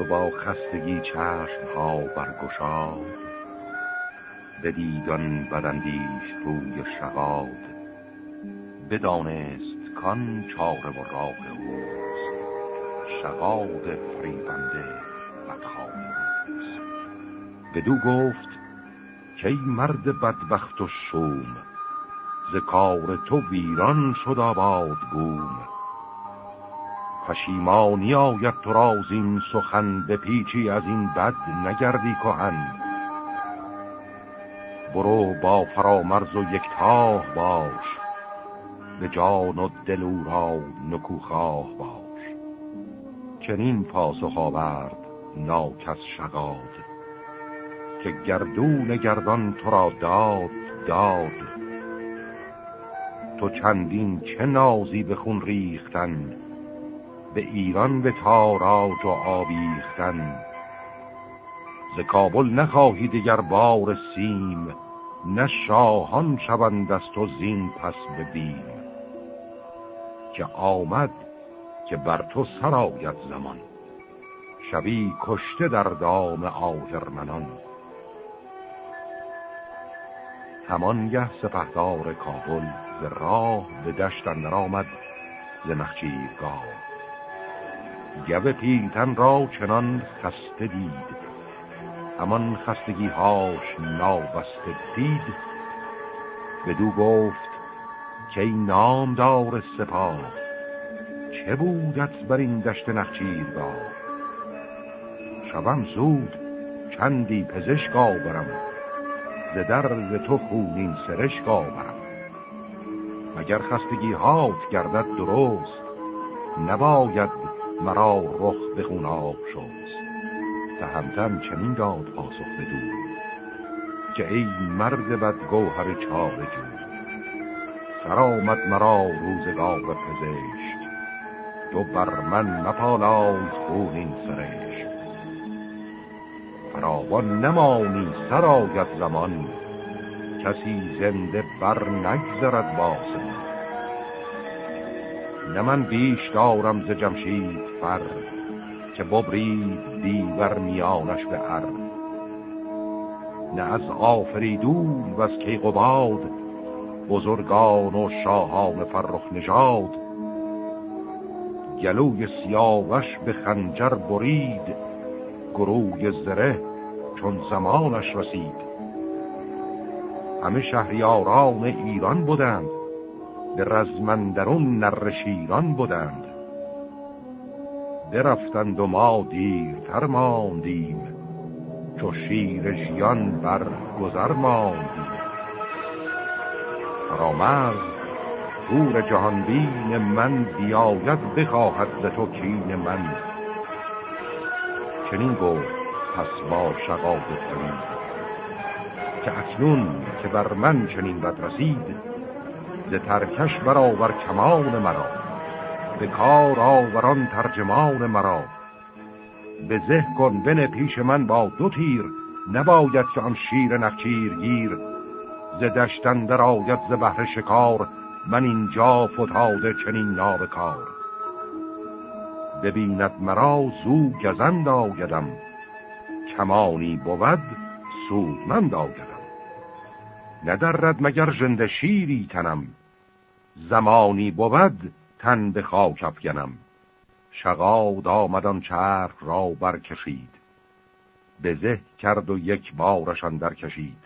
چو با خستگی چشم ها برگشاد بدیدان بدندیش روی شغاد بدانست کان چاره و راه اوست. شغاد فریبنده بدخواه اوست. بدو گفت که مرد بدبخت و شوم ز کار تو ویران شد آباد گوم. پشیمانی آید تو راز این سخن به پیچی از این بد نگردی کهن. برو با فرامرز و یک تاه باش به جان و دل او را نکوخواه باش. چنین پاسخ آورد ناکس شگاد که گردون گردان تو را داد داد. تو چندین چه نازی به خون ریختن؟ به ایران به تاراج و آویختن. ز کابل نخواهی دیگر بار سیم نه شاهان شوند از تو زین پس ببین که آمد که بر تو سرایت زمان. شبی کشته در دام آهرمنان. همانگه سپهدار کابل ز راه به دشت اندر آمد ز نخچیرگاه گو پیلتن را چنان خسته دید. همان خستگی هاش نابسته دید. بدو گفت که ای نامدار سپاه چه بودت بر این دشت نخچیرگاه شبم زود چندی پزشک آورم ز درد تو خونین سرشک آورم. مگر خستگی هات گردد درست نباید مرا رخ به خون آب شست تهمتن چنین داد پاسخ بدو که ای مرد بد گوهر چار جو سرآمد مرا روزگار پزشت تو بر من مپالای خونین سرشت فراوان نمانی سرایت زمان. کسی زنده بر نگذرد باسم نه من بیش دارم ز جمشید فر که ببرید دیور میانش به ار. نه از آفریدون و از کیقباد بزرگان و شاهان فرخ نژاد. گلوی سیاوش به خنجر برید گروی زره چون زمانش رسید. همه شهریاران ایران بودند. به رزمندرون نرشیران بودند. درفتند و ما دیرتر ماندیم چو شیر ژیان بر گذر ماندیم. فرامرز پور جهانبین من بیاید بخواهد ز تو کین من. چنین گفت پس با شقاق که اکنون که بر من چنین بد رسید ز ترکش برآور کمان مرا به کار آوران ترجمان مرا. به زه کن بن پیش من با دو تیر نباید که آن شیر نخچیر گیر. ز دشتن در آید ز بحر شکار من اینجا فتاده چنین نابکار. ببیند مرا زو گزند آیدم کمانی بود سودمند آیدم. ندرد مگر جند شیری تنم زمانی بود تن به خاک افگنم شغاد آمدان چرخ را برکشید. به زه کرد و یک بارشان در کشید.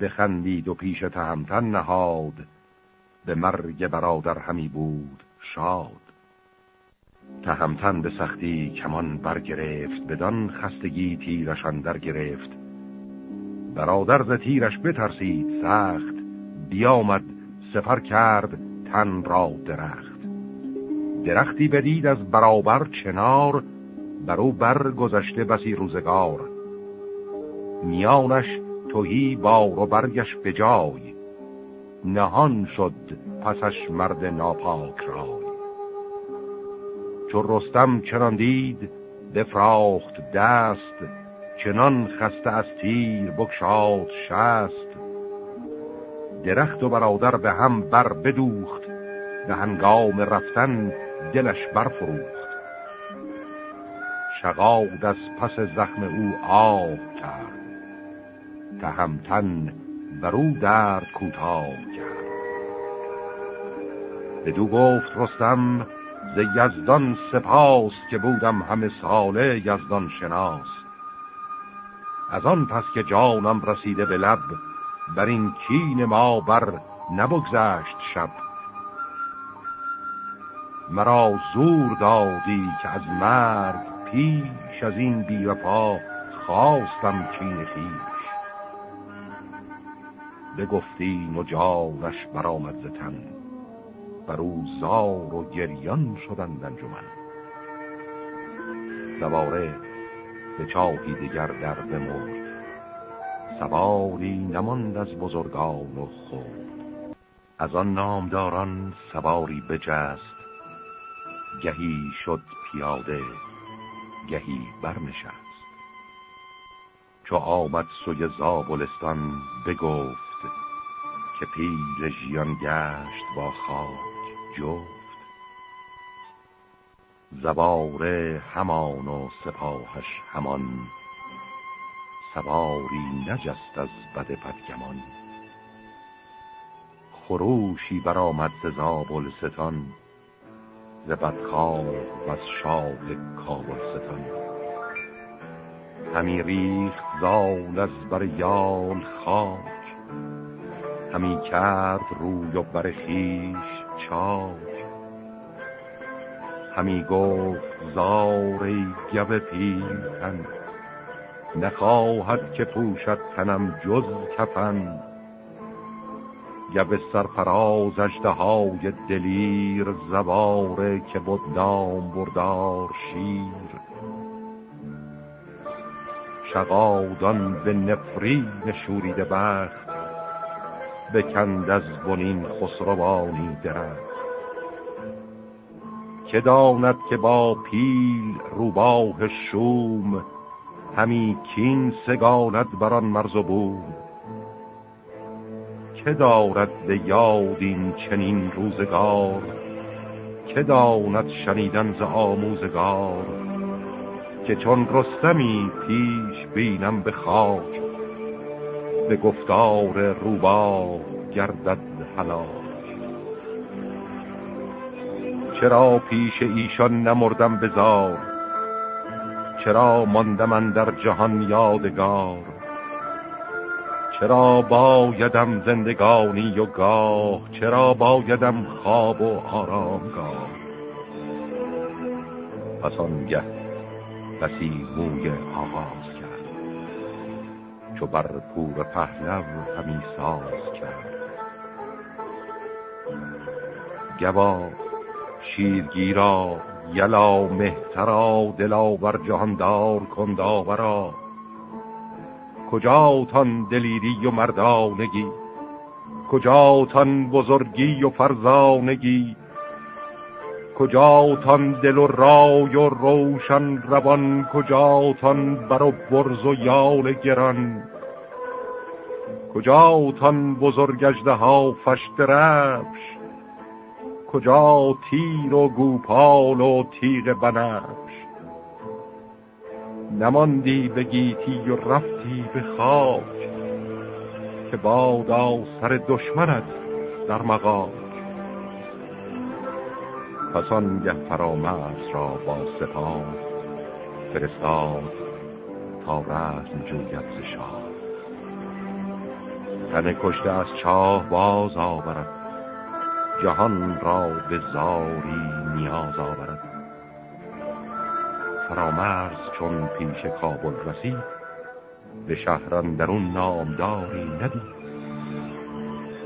بخندید و پیش تهمتن نهاد. به مرگ برادر همی بود شاد. تهمتن به سختی کمان برگرفت بدان خستگی تیرشان در گرفت. برادر ز تیرش بترسید سخت بیامد سفر کرد تن را درخت. درختی بدید از برابر چنار برو برگذشته بسی روزگار. میانش توهی بار و برگش به جای. نهان شد پسش مرد ناپاک رای. چون رستم چنان دید بفراخت دست چنان خسته از تیر بکشاد شست. درخت و برادر به هم بر بدوخت. به هنگام رفتن دلش برفروخت. شقاد از پس زخم او آب کرد. تهمتن بر او درد کوتاه کرد. بدو گفت رستم ز یزدان سپاس که بودم همه ساله یزدان شناس. از آن پس که جانم رسیده به لب بر این کین ما بر نبگذشت شب. مرا زور دادی که از مرگ پیش از این بیوفا خواستم کین خیش بگفتین و جانش برآمد ز بر او زار و گریان شدند انجمن. سواره به چاهی دیگر در بمرد. سواری نماند از بزرگان و خود از آن نامداران سواری بجست گهی شد پیاده گهی برنشست. چو آمد سوی زابلستان بگفت که پیل ژیان گشت با خاک جفت. زباره همان و سپاهش همان سواری نجست از بد پدگمان خروشی برآمد ز زابلستان ز بدخواه و از شاه کابلستان. همی ریخت زال از بر یال خاک همی کرد روی و بر خیش چاک. همی گفت زاری گوه پیلتن نخواهد که پوشد تنم جز کفن. گوه سرفراز اجده های دلیر زواره که بود نام بردار شیر. شقادان به نفرین شوریده بخت بکند از بنین خسروانی درخت. که داند که با پیل روباه شوم همی کین سگاند بران مرز و بوم که دارد به یاد این چنین روزگار؟ که داند شنیدن ز آموزگار؟ که چون رستمی پیش بینم به خاک به گفتار روبا گردد حلاک چرا پیش ایشان نمردم بزار چرا ماندم در جهان یادگار؟ چرا بایدم زندگانی و گاه؟ چرا بایدم خواب و آرامگاه؟ پس آنگه بسی موی آغاز کرد چو بر پور پهلو همی ساز کرد. گوا شیرگیرا یلا مهترا دلاور جهاندار کنداورا کجاتان دلیری و مردانگی؟ کجاتان بزرگی و فرزانگی؟ کجاتان دل و رای و روشن روان؟ کجاتان بر و برز و یال گران؟ کجاتان بزرگجده ها فشت رفش؟ کجا تیر و گوپال و تیغ بنفش؟ نماندی به گیتی و رفتی به خاک که بادا سر دشمنت در مقاک پس آنگه فرامرز را با سپاه فرستاد تا رزم جوید ز شاه. تن کشته از چاه باز آورد. جهان را به زاری نیاز آورد. فرامرز چون پیش کابل رسید به شهران درون نامداری ندید.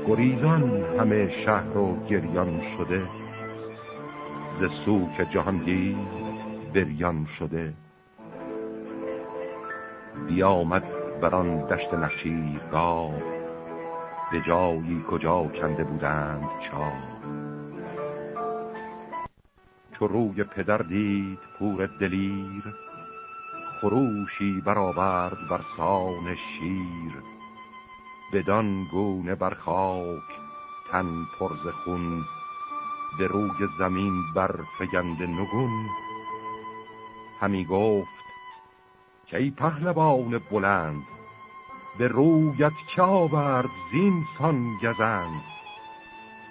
گریزان همه شهر و گریان شده ز سوک جهانگیر بریان شده. بیامد بران دشت نخچیرگاه به جایی کجا کنده بودند چا چو روی پدر دید پور دلیر خروشی برآورد بر سان شیر. بدان گونه بر خاک تن پرز خون به روی زمین بر فگند نگون. همی گفت که ای پهلوان بلند به رویت چه آورد زین سان گزند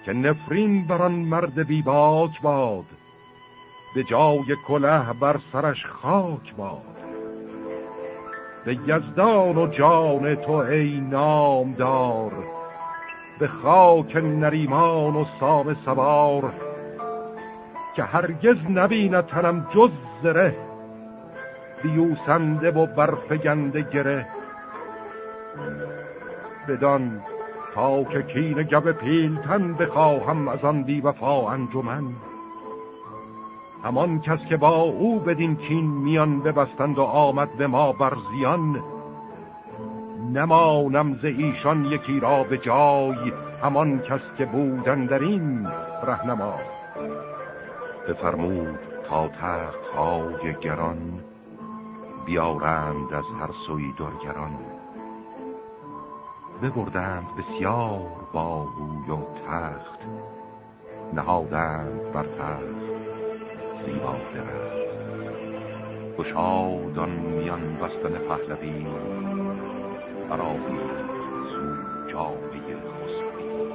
که نفرین بران مرد بیباک باد به جای کله بر سرش خاک باد. به یزدان و جان تو ای نامدار به خاک نریمان و سام سوار که هرگز نبیند تنم جز زره بیوسنده و برفگنده گره. بدان تا که کین گب پیلتن بخواهم از آن بی وفا انجمن. همان کس که با او بدین کین میان ببستند و آمد به ما بر زیان نمانم ز ایشان یکی را به جای همان کس که بودن در این رهنما. بفرمود تا تخت های گران بیارند از هر سوی درگران. ببردند بسیار باهوی و تخت. نهادند بر تخت زیبا درخت. گشادان میان بستن پهلوی برای سو جامعه خسروی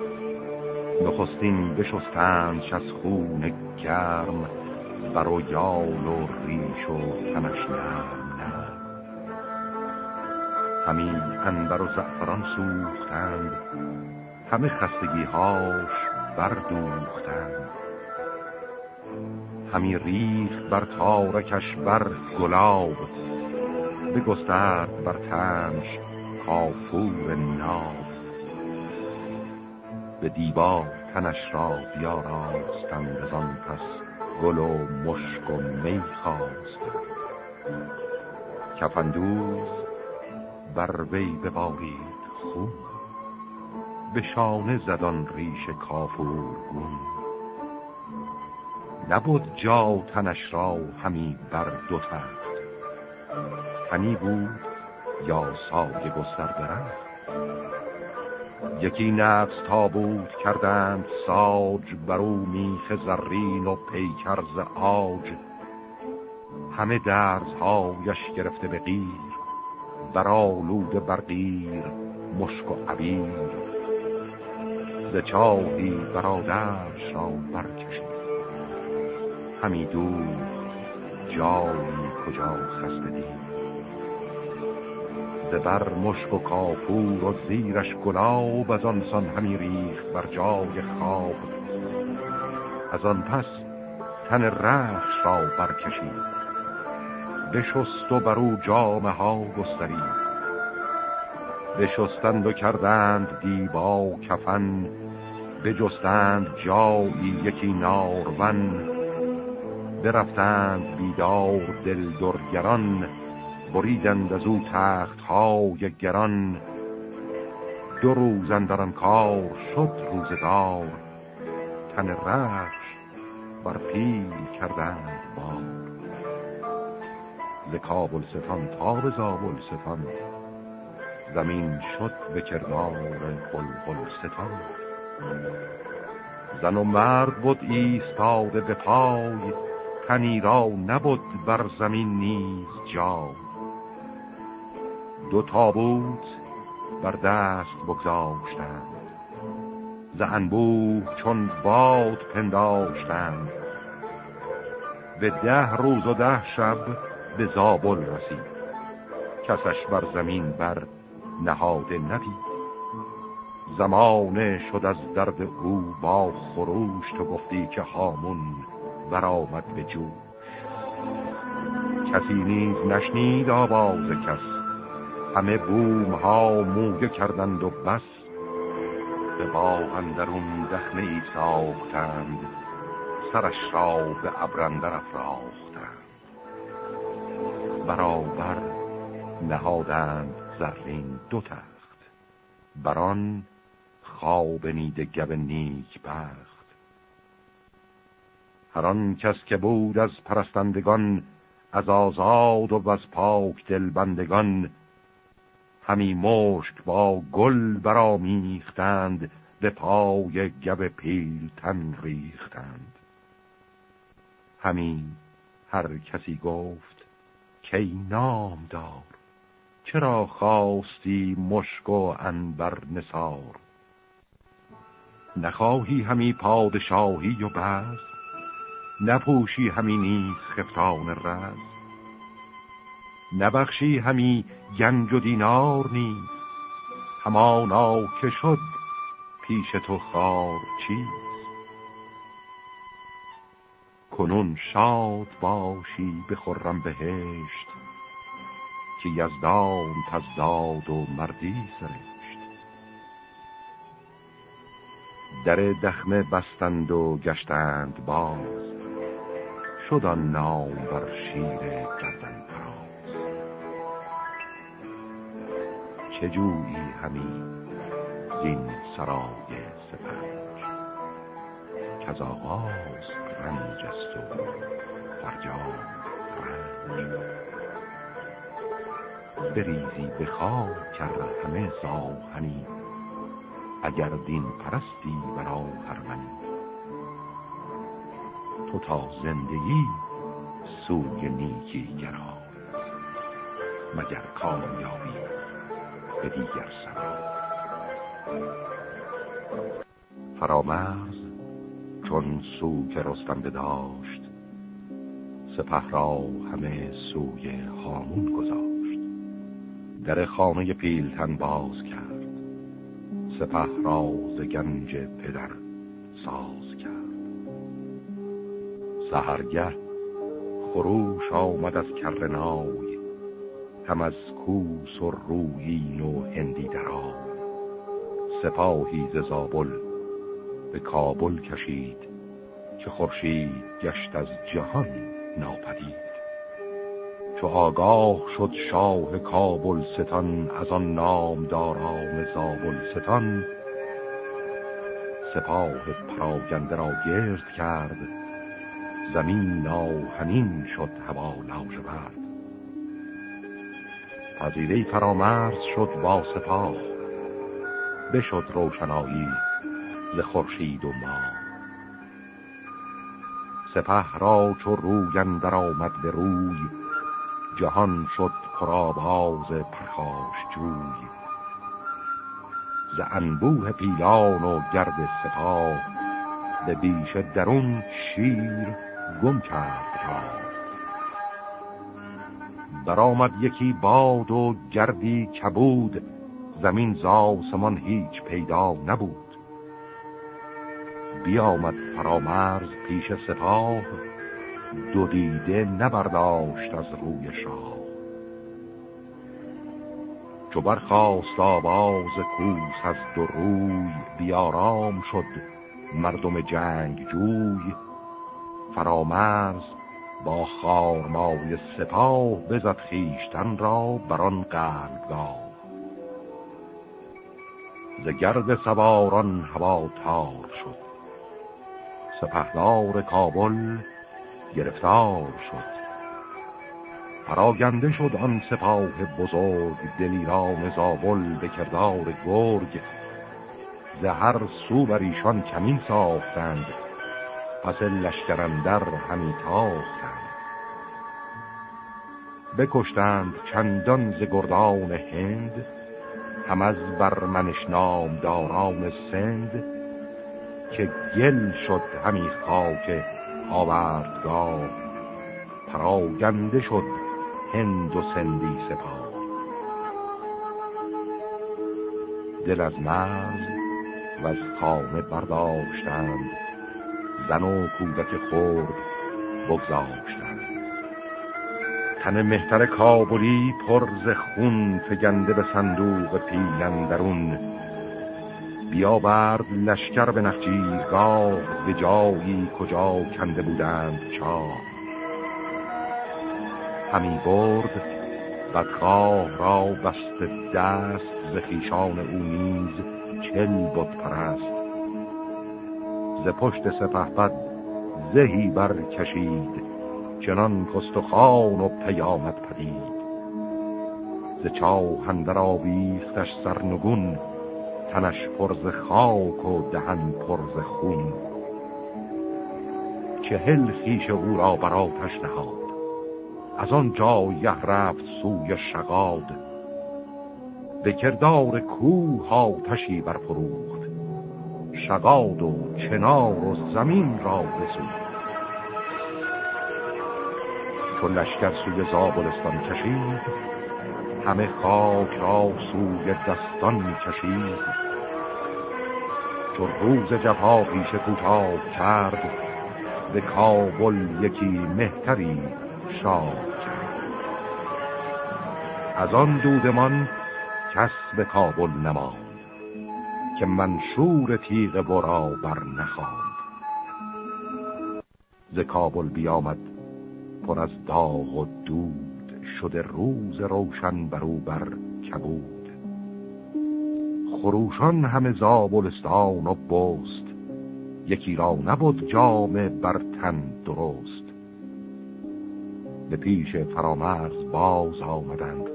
نخستین بشستند از خون گرم بر و یال و ریش و تنش نرم. همی انبر و زعفران سوختند. همه خستگی هاش بردوختند. همی ریخ بر تارکش بر گلاب بگسترد بر تنش کافور ناب. به دیبا تنش را بیاراستند از آن پس گل و مشک و می خواستند. کفندوز بر وی ببارید خون. به شانه زدان ریش کافور گون. نبود جا تنش را همی بر دو تخت. تنی بود یا سایه گستر برخت یکی نفس تابوت کردند ساج برو میخ زرین و پیکرز آج. همه درزهایش گرفته به غیر برالود برقیر مشک و عبیر. ز چاهی برادرش را برکشید. همی دور جایی کجا خسته دید. بر مشک و کافور و زیرش گلاب از آن سان همی ریخت بر جای خواب. از آن پس تن رخش را برکشید. بشست و بر او جامه ها گسترید بشستند و کردند دیبا کفن بجستند جایی یکی نارون برفتند بیدار دل درگران بریدند از او تخت های گران. دو روز اندران کار شد روزگار تن رخش بر پیل کردند بار. ز کابل ستان تا به زابل ستان زمین شد به کردار بلبل ستان. زن و مرد بود ایستاده به پای تنی را نبود بر زمین نیز جا دو تابوت بر دست بگذاشتند. ز انبوه چون باد پنداشتند. به ده روز و ده شب به زابل رسید کسش بر زمین بر نهاده ندید زمانه شد از درد او با خروش تو گفتی که هامون برآمد به جو. کسی نیز نشنید آواز کس. همه بوم ها موگه کردند و بس. به باغ اندرون دخمه ای ساختند. سرش را به ابرندر افراختند برابر نهادند زرین دو تخت. بران خواب نیده گب نیک بخت. هر کس که بود از پرستندگان از آزاد و از پاک دلبندگان همی مشک با گل برامیختند به پای گب پیل تن ریختند. همی هر کسی گفت کی نام دار. چرا خواستی مشک و انبر نسار نخواهی همی پادشاهی و بز نپوشی همی نیز خفتان رز نبخشی همی گنج و دینار نیز؟ همانا که شد پیش تو خار چیز؟ کنون شاد باشی بخورم بهشت که یزدان تزداد و مردی سرشت. در دخمه بستند و گشتند باز شد آن نام بر شیر گردن پراز چه جویی همی زین سرای سپنج؟ که از آغاز رنج است و فرجام رنج. بریزی به خاک کرد همه زاهنی اگر دین پرستی برا هرمنی تو تا زندگی سوی نیکی گرا مگر کامیابی به دیگر سرا. فرامرز چون سو که رستم بداشت سپه را همه سوی هامون گذاشت. در خانه پیلتن باز کرد سپه راز گنج پدر ساز کرد. سهرگه خروش آمد از کرنای هم از کوس و رویین و هندی درای. سپاهی ز زابل به کابل کشید که خورشید گشت از جهان ناپدید. چو آگاه شد شاه کابل ستان از آن نامداران زابل ستان سپاه پراگنده را گرد کرد زمین ناهنین شد هوا لاژورد. پذیره فرامرز شد با سپاه بشد روشنایی ز خورشید و ماه سپه را چو روی در آمد به روی جهان شد پرآواز پرخاش جوی. ز انبوه پیلان و گرد سپاه به بیش درون شیر گم کرد را. برآمد یکی باد و گردی کبود زمین زاسمان هیچ پیدا نبود. بیامد فرامرز پیش سپاه. دو دیده نبرداشت از روی شاه. چو برخواست آواز کوس از دو روی بیارام شد مردم جنگ جوی. فرامرز با خارمای سپاه بزد خیشتن را بران قلبگاه. ز گرد سواران هوا تار شد. سپهدار کابل گرفتار شد. پراگنده شد آن سپاه بزرگ دلیران زابل به کردار گرگ. زهر سو بر ایشان کمین ساختند پس لشکرندر همی تاختند. بکشتند چندان ز گردان هند هم از برمنش داران سند. که گل شد همی خاک آوردگاه. پراگنده شد هند و سندی سپاه. دل از مرز و از خانه برداشتند. زن و کودک خورد بگذاشتند. تن مهتر کابلی پر ز خون فگنده به صندوق پیلندرون بیاورد لشکر به نخجیرگاه به جایی کجا کنده بودند چاه. همی برد بدخواه را بست دست ز خیشان او نیز چل بود پرست. ز پشت سپهبد زهی بر کشید چنان کست و و پیامد پدید. ز چاهندر آویختش سرنگون تنش پرز خاک و دهن پرز خون. چهل خیش او را بر آتش نهاد. از آن جایه رفت سوی شقاد به کردار کوه آتشی برفروخت. شقاد و چنار و زمین را بسود چون لشکر سوی زابلستان کشید همه خاک را سوی دستان کشید. چون روز جفا پیش کوتاه کرد به کابل یکی مهتری شاد از آن دودمان کس به کابل نماند که منشور تیغ برا بر نخواند. ز کابل بیامد پر از داغ و دود. شده روز روشن برو بر کبود. خروشان همه زابلستان و بست. یکی را نبود جامه بر تن درست. به پیش فرامرز باز آمدند.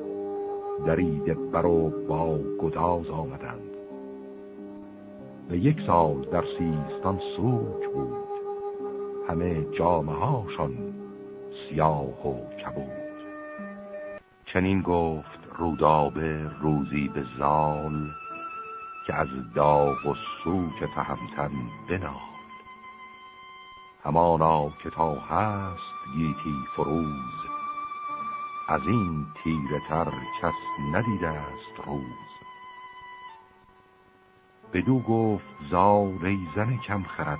درید برو با گداز آمدند. به یک سال در سیستان سوک بود. همه جامه هاشان سیاه و کبود. چنین گفت رودابه روزی به زال که از داغ و سوک تهمتن بنال. همانا که تا هست گیتی فروز از این تیره تر کس ندیده است روز. بدو گفت زال زن کم خرد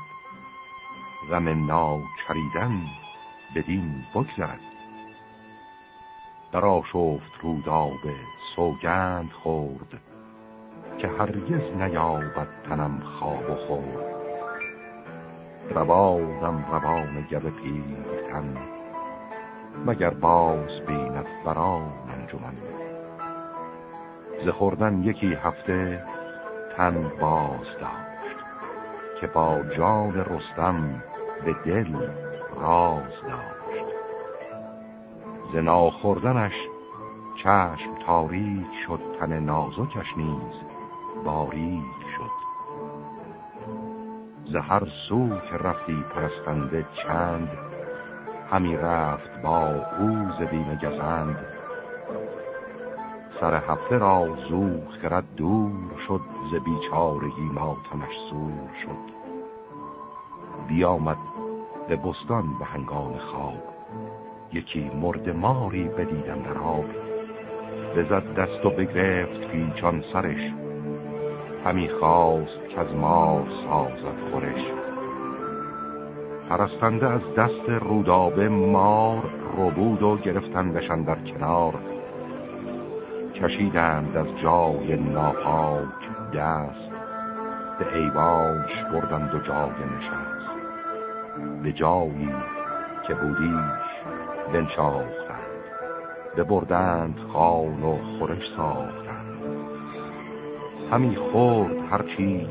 غم ناچریدن بدین بگذرد. در آشفت رودابه سوگند خورد که هرگز نیابد تنم خواب و خورد. روانم روان گل پیرتن مگر باز بیند بران انجمن. ز خوردن یکی هفته تن باز داشت که با جان رستم به دل راز داشت. ز ناخوردنش چشم تاریک شد تن نازکش نیز باریک شد. ز هر سو که رفتی پرستنده چند همی رفت با اوز بیم گزند. سر هفته را زوخ خرد دور شد ز بیچارگی ماتمش سور شد. بیامد به بستان به هنگام خواب یکی مرد ماری بدیدم در آب. بزد دست و بگرفت پیچان سرش. همی خواست که از مار سازد خورش. پرستنده از دست رودابه مار ربود و گرفتندشان در کنار. کشیدند از جای ناپاک دست. به ایوانش بردند و جای نشست. به جایی که بودیش بنشاختند ببردند خان و خورش ساختند. همی خورد هر چیز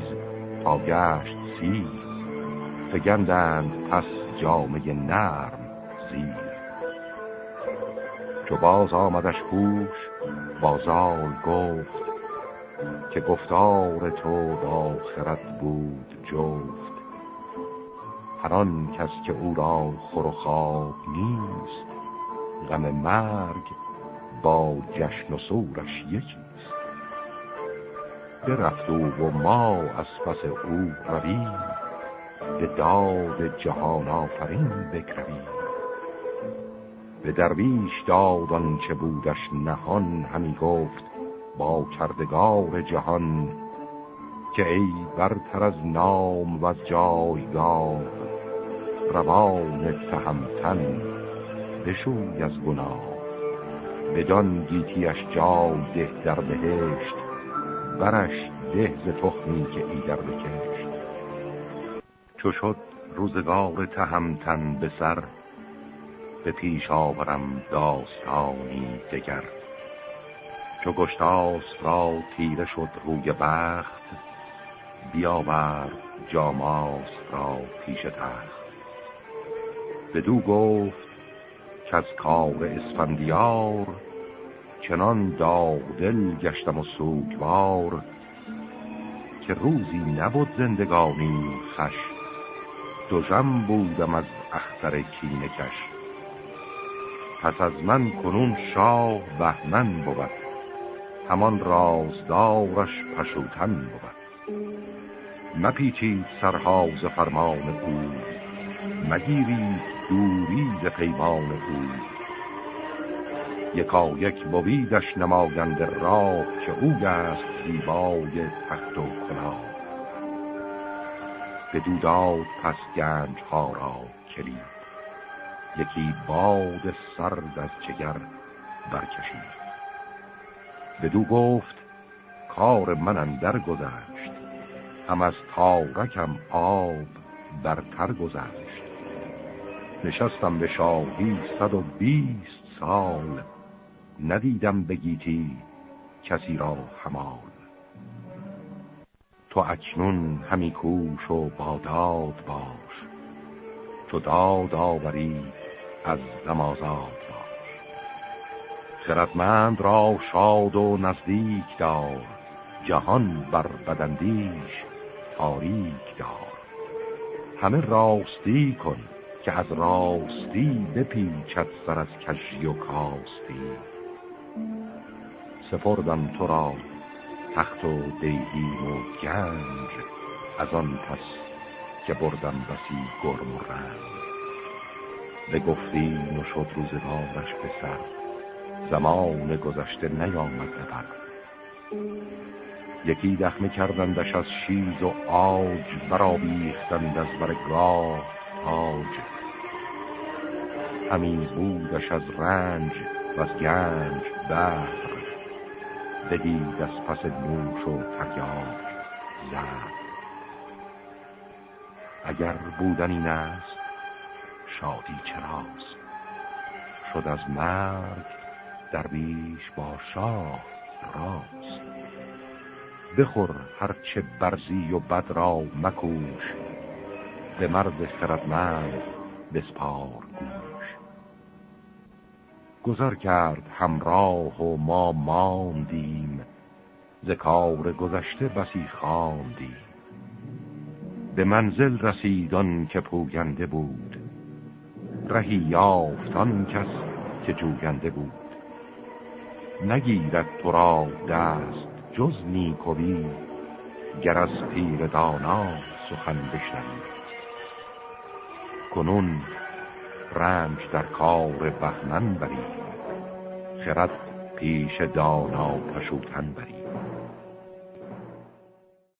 تا گشت سیر. فگندند پس جامعه نرم زیر. چو باز آمدش هوش بازال گفت که گفتار تو با خرد بود جفت. هر کس که او را خور و خواب نیست غم مرگ با جشن و سورش یکیست. برفت او و ما از پس او رویم به داد جهان آفرین بکرویم. به درویش دادان چه بودش نهان همی گفت با کردگار جهان که ای برتر از نام و از جایگاه روان تهمتن بشوی از گناه. بدان گیتیش جای ده در بهشت برش ده ز تخمی که ای در بکشت. چو شد روزگار تهمتن به سر به پیش آورم داستانی دگر. چو گشتاست را تیره شد روی بخت بیاورد جاماس را پیش تخت. بدو گفت که از کار اسفندیار چنان دل گشتم و سوگوار که روزی نبود زندگانی خش دوژم بودم از اختر کینه کش. پس از من کنون شاه بهمن بود. همان رازدارش پشوتن بود. مپیچید سرها فرمان او. مگیرید دوری ز پیمان او. یکا یک بویدش نماینده راه که او است زیبای تخت و کلاه. به داد پس گنج ها را کلید. یکی باد سرد از چگر برکشید. بدو گفت کار من اندر گذشت. هم از تارکم آب برتر گذشت. نشستم به شاهی صد و بیست سال. ندیدم بگیتی کسی را همال تو اکنون همی کوش و باداد باش. تو داد آوری از نمازاد باش. خردمند را شاد و نزدیک دار. جهان بر بدندیش تاریک دار. همه راستی کن که از راستی بپیچد سر از کشی و کاستی. سپردم تو را تخت و دیهیم و گنج از آن پس که بردم بسی گرم و رنج. به گفتی و شد روزگارش به سر زمان گذشته نیامد ببر یکی دخمه کردندش از شیز و آج برآویختند از برگاه تاج. همین بودش از رنج و از گنج بهر بدید از پس نوش و تریاک زد اگر بودن این است شادی چراست؟ شد از مرگ در بیش با شاه راست. بخور هرچه برزی و بد را مکوش. به مرد خردمند بسپار گوش. گذر کرد همراه و ما ماندیم ز کار گذشته بسی خواندیم. به منزل رسیدان که پوگنده بود رهی یافتان کس که جوگنده بود. نگیرد تو را دست جز نیکوی گر از پیر دانا سخن بشنوی. کنون رنج در کار بهمن بری خرد پیش دانا پشوتن بری